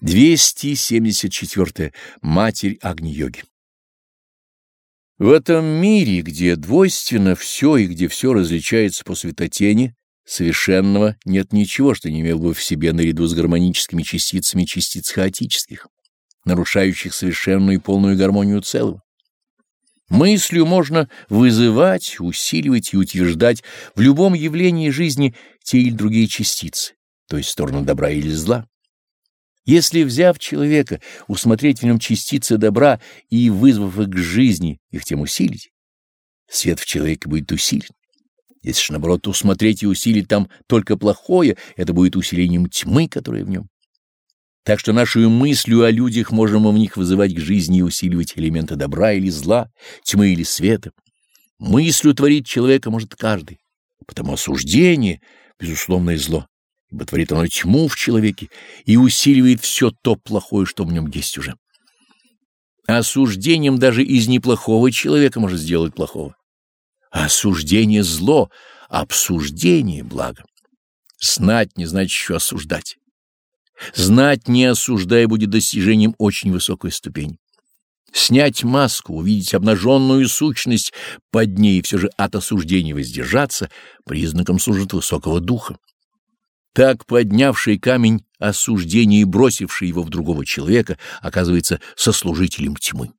274. Матерь Агни-йоги В этом мире, где двойственно все и где все различается по светотени, совершенного нет ничего, что не имел бы в себе наряду с гармоническими частицами частиц хаотических, нарушающих совершенную и полную гармонию целого. Мыслью можно вызывать, усиливать и утверждать в любом явлении жизни те или другие частицы, то есть сторону добра или зла. Если, взяв человека, усмотреть в нем частицы добра и, вызвав их к жизни, их тем усилить, свет в человеке будет усилен. Если же, наоборот, усмотреть и усилить там только плохое, это будет усилением тьмы, которая в нем. Так что нашу мыслью о людях можем в них вызывать к жизни и усиливать элементы добра или зла, тьмы или света. Мыслью творить человека может каждый, потому осуждение — безусловное зло ибо творит оно тьму в человеке и усиливает все то плохое, что в нем есть уже. Осуждением даже из неплохого человека может сделать плохого. Осуждение — зло, обсуждение — благо. Знать не значит еще осуждать. Знать, не осуждая, будет достижением очень высокой ступени. Снять маску, увидеть обнаженную сущность под ней и все же от осуждения воздержаться — признаком служит высокого духа. Так поднявший камень осуждения и бросивший его в другого человека оказывается сослужителем тьмы.